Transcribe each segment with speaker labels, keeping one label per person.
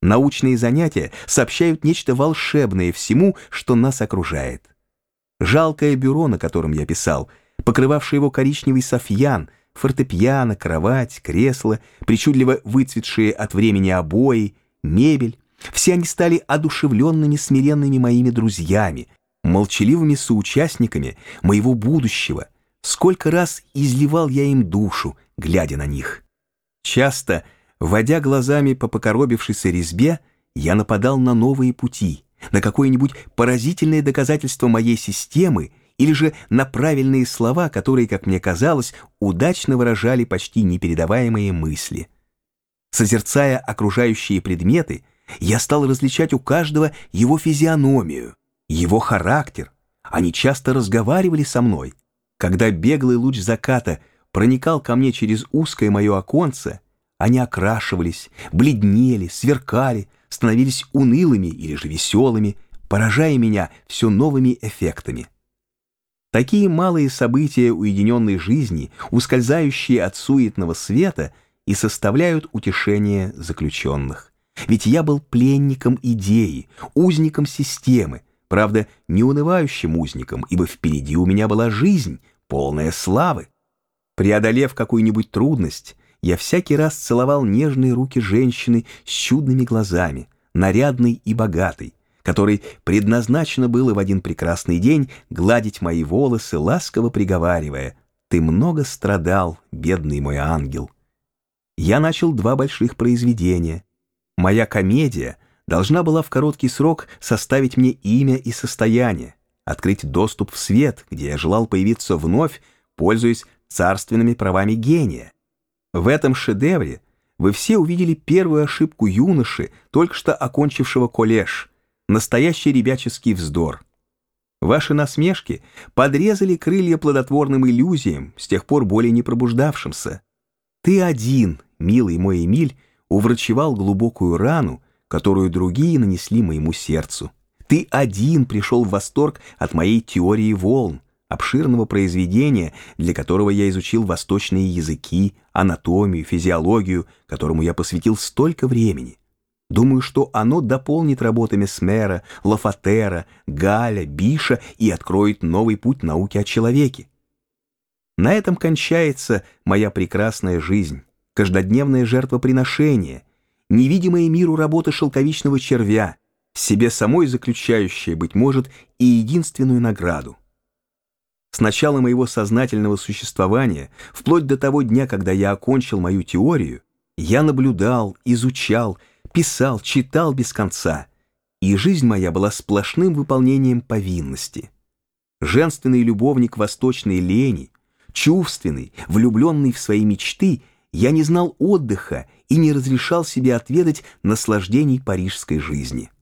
Speaker 1: Научные занятия сообщают нечто волшебное всему, что нас окружает. Жалкое бюро, на котором я писал, покрывавшее его коричневый софьян, фортепиано, кровать, кресло, причудливо выцветшие от времени обои, мебель, все они стали одушевленными, смиренными моими друзьями, молчаливыми соучастниками моего будущего. Сколько раз изливал я им душу, глядя на них. Часто, водя глазами по покоробившейся резьбе, я нападал на новые пути, на какое-нибудь поразительное доказательство моей системы или же на правильные слова, которые, как мне казалось, удачно выражали почти непередаваемые мысли. Созерцая окружающие предметы, я стал различать у каждого его физиономию, его характер. Они часто разговаривали со мной. Когда беглый луч заката проникал ко мне через узкое мое оконце, они окрашивались, бледнели, сверкали, становились унылыми или же веселыми, поражая меня все новыми эффектами. Такие малые события уединенной жизни, ускользающие от суетного света, и составляют утешение заключенных. Ведь я был пленником идеи, узником системы, правда, не унывающим узником, ибо впереди у меня была жизнь, полная славы. Преодолев какую-нибудь трудность, я всякий раз целовал нежные руки женщины с чудными глазами, нарядной и богатой, которой предназначено было в один прекрасный день гладить мои волосы, ласково приговаривая «Ты много страдал, бедный мой ангел». Я начал два больших произведения. Моя комедия должна была в короткий срок составить мне имя и состояние, открыть доступ в свет, где я желал появиться вновь, пользуясь царственными правами гения. В этом шедевре вы все увидели первую ошибку юноши, только что окончившего коллеж, настоящий ребяческий вздор. Ваши насмешки подрезали крылья плодотворным иллюзиям, с тех пор более не пробуждавшимся. Ты один, милый мой Эмиль, уврачевал глубокую рану, которую другие нанесли моему сердцу. Ты один пришел в восторг от моей теории волн, обширного произведения, для которого я изучил восточные языки, анатомию, физиологию, которому я посвятил столько времени. Думаю, что оно дополнит работы Месмера, Лафатера, Галя, Биша и откроет новый путь науки о человеке. На этом кончается моя прекрасная жизнь, каждодневное жертвоприношение, невидимая миру работа шелковичного червя, себе самой заключающая, быть может, и единственную награду. С начала моего сознательного существования, вплоть до того дня, когда я окончил мою теорию, я наблюдал, изучал, писал, читал без конца, и жизнь моя была сплошным выполнением повинности. Женственный любовник восточной лени, чувственный, влюбленный в свои мечты, я не знал отдыха и не разрешал себе отведать наслаждений парижской жизни.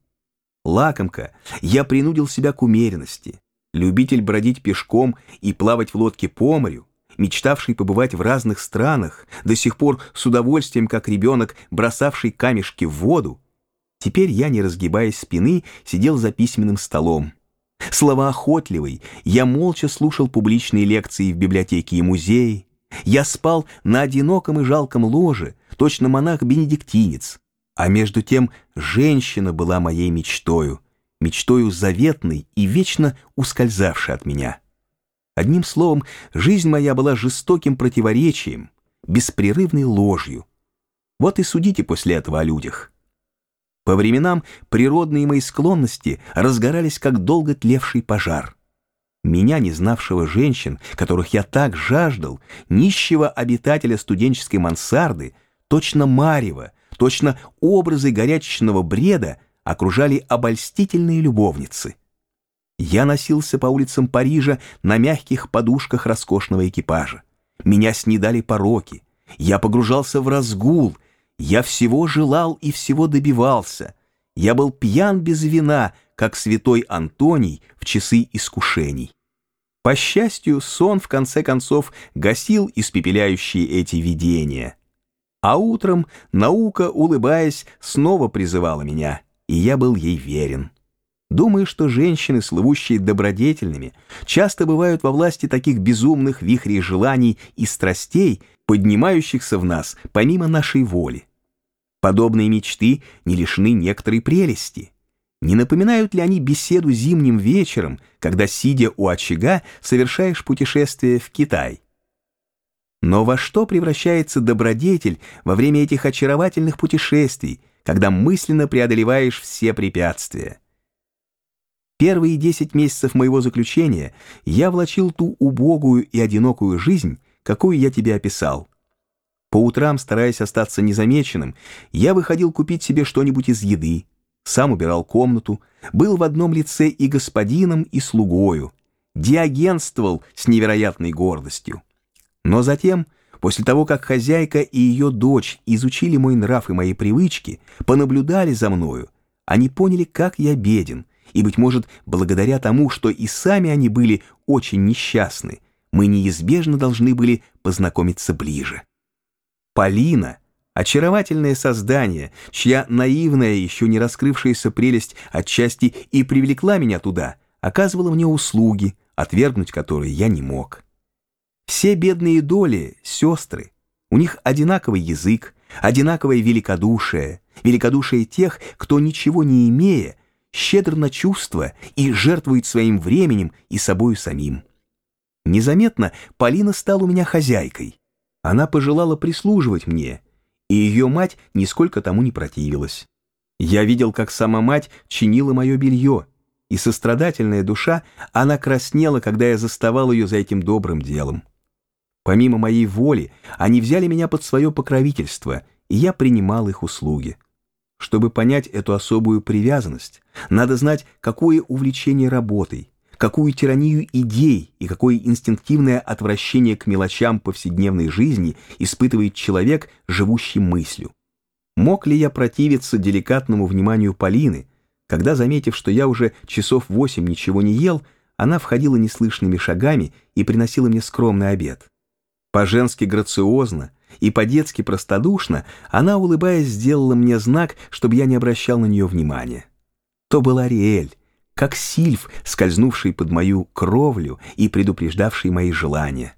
Speaker 1: Лакомка, я принудил себя к умеренности, любитель бродить пешком и плавать в лодке по морю, мечтавший побывать в разных странах, до сих пор с удовольствием, как ребенок, бросавший камешки в воду, теперь я, не разгибаясь спины, сидел за письменным столом. Словоохотливый, я молча слушал публичные лекции в библиотеке и музее, я спал на одиноком и жалком ложе, точно монах-бенедиктинец, а между тем женщина была моей мечтою, мечтою заветной и вечно ускользавшей от меня. Одним словом, жизнь моя была жестоким противоречием, беспрерывной ложью. Вот и судите после этого о людях. По временам природные мои склонности разгорались, как долго тлевший пожар. Меня, не знавшего женщин, которых я так жаждал, нищего обитателя студенческой мансарды, точно марево, точно образы горячечного бреда окружали обольстительные любовницы. Я носился по улицам Парижа на мягких подушках роскошного экипажа. Меня снедали пороки. Я погружался в разгул. Я всего желал и всего добивался. Я был пьян без вина, как святой Антоний в часы искушений. По счастью, сон в конце концов гасил испепеляющие эти видения. А утром наука, улыбаясь, снова призывала меня, и я был ей верен. Думаю, что женщины, слывущие добродетельными, часто бывают во власти таких безумных вихрей желаний и страстей, поднимающихся в нас помимо нашей воли. Подобные мечты не лишены некоторой прелести. Не напоминают ли они беседу зимним вечером, когда, сидя у очага, совершаешь путешествие в Китай? Но во что превращается добродетель во время этих очаровательных путешествий, когда мысленно преодолеваешь все препятствия? Первые десять месяцев моего заключения я влачил ту убогую и одинокую жизнь, какую я тебе описал. По утрам, стараясь остаться незамеченным, я выходил купить себе что-нибудь из еды, сам убирал комнату, был в одном лице и господином, и слугою, диагенствовал с невероятной гордостью. Но затем, после того, как хозяйка и ее дочь изучили мой нрав и мои привычки, понаблюдали за мною, они поняли, как я беден, и, быть может, благодаря тому, что и сами они были очень несчастны, мы неизбежно должны были познакомиться ближе. Полина — Очаровательное создание, чья наивная, еще не раскрывшаяся прелесть отчасти и привлекла меня туда, оказывала мне услуги, отвергнуть которые я не мог. Все бедные доли — сестры. У них одинаковый язык, одинаковое великодушие, великодушие тех, кто, ничего не имея, щедр на чувства и жертвует своим временем и собою самим. Незаметно Полина стала у меня хозяйкой. Она пожелала прислуживать мне — и ее мать нисколько тому не противилась. Я видел, как сама мать чинила мое белье, и сострадательная душа, она краснела, когда я заставал ее за этим добрым делом. Помимо моей воли, они взяли меня под свое покровительство, и я принимал их услуги. Чтобы понять эту особую привязанность, надо знать, какое увлечение работой, какую тиранию идей и какое инстинктивное отвращение к мелочам повседневной жизни испытывает человек, живущий мыслью. Мог ли я противиться деликатному вниманию Полины, когда, заметив, что я уже часов восемь ничего не ел, она входила неслышными шагами и приносила мне скромный обед. По-женски грациозно и по-детски простодушно она, улыбаясь, сделала мне знак, чтобы я не обращал на нее внимания. То была Ариэль, как сильф, скользнувший под мою кровлю и предупреждавший мои желания.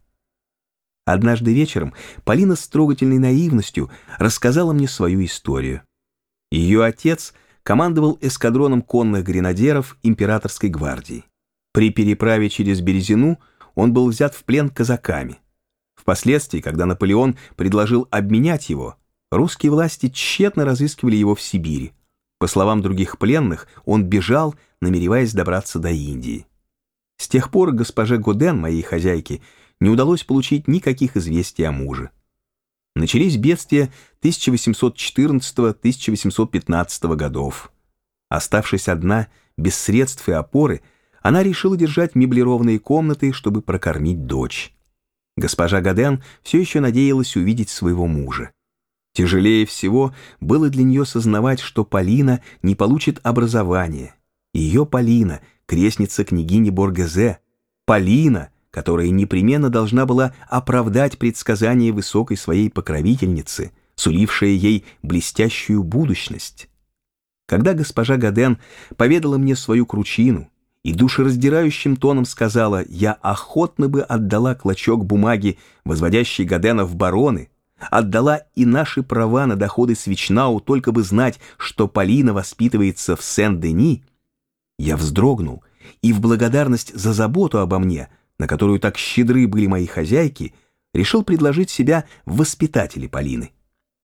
Speaker 1: Однажды вечером Полина с трогательной наивностью рассказала мне свою историю. Ее отец командовал эскадроном конных гренадеров императорской гвардии. При переправе через Березину он был взят в плен казаками. Впоследствии, когда Наполеон предложил обменять его, русские власти тщетно разыскивали его в Сибири. По словам других пленных, он бежал, намереваясь добраться до Индии. С тех пор госпоже Годен, моей хозяйке, не удалось получить никаких известий о муже. Начались бедствия 1814-1815 годов. Оставшись одна, без средств и опоры, она решила держать меблированные комнаты, чтобы прокормить дочь. Госпожа Гаден все еще надеялась увидеть своего мужа. Тяжелее всего было для нее сознавать, что Полина не получит образования. Ее Полина, крестница княгини Боргезе, Полина, которая непременно должна была оправдать предсказания высокой своей покровительницы, сулившая ей блестящую будущность. Когда госпожа Гаден поведала мне свою кручину и душераздирающим тоном сказала «Я охотно бы отдала клочок бумаги, возводящей Гадена в бароны», Отдала и наши права на доходы Свечнау, только бы знать, что Полина воспитывается в Сен-Дени. Я вздрогнул и в благодарность за заботу обо мне, на которую так щедры были мои хозяйки, решил предложить себя в Полины.